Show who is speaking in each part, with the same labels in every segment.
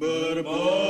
Speaker 1: But berbohong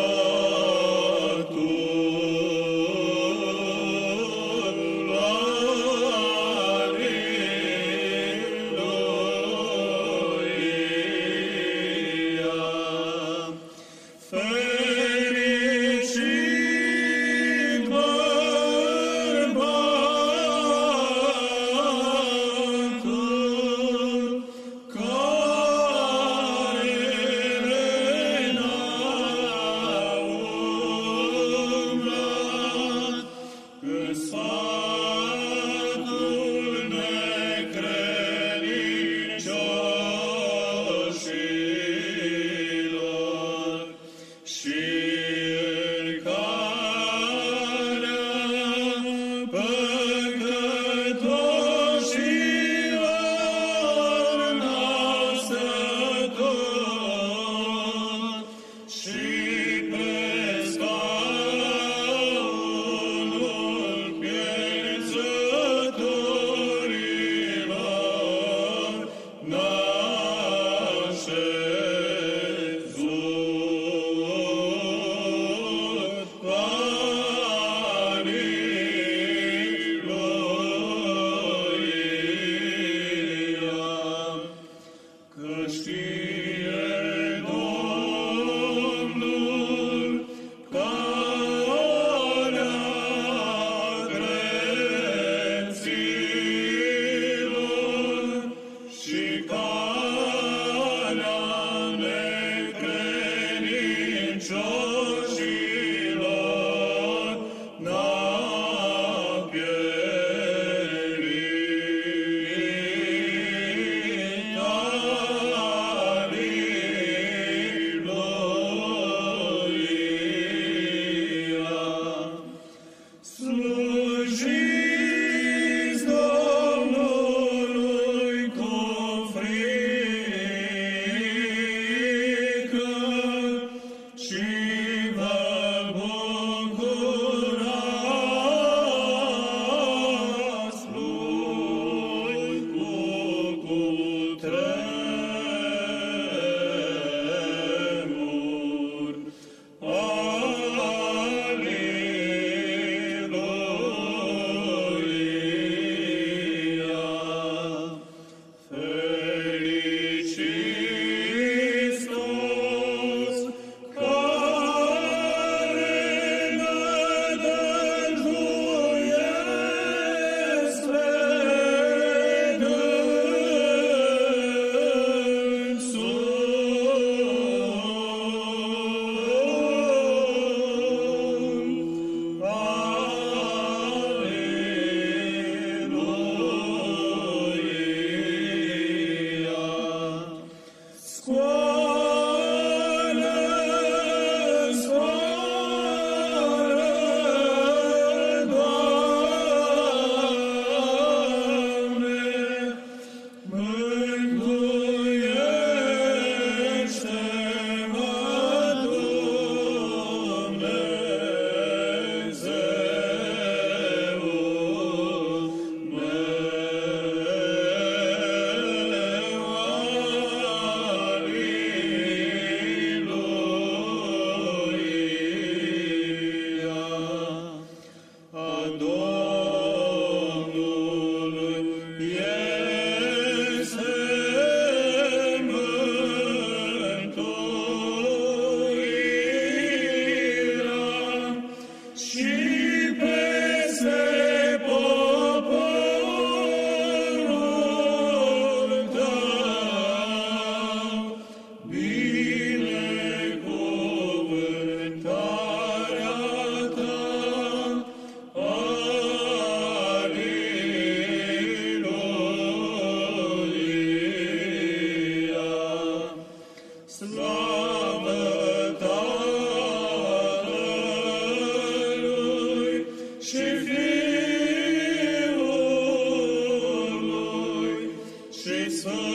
Speaker 1: Slavă Tatălui și Fiului și Sfântului.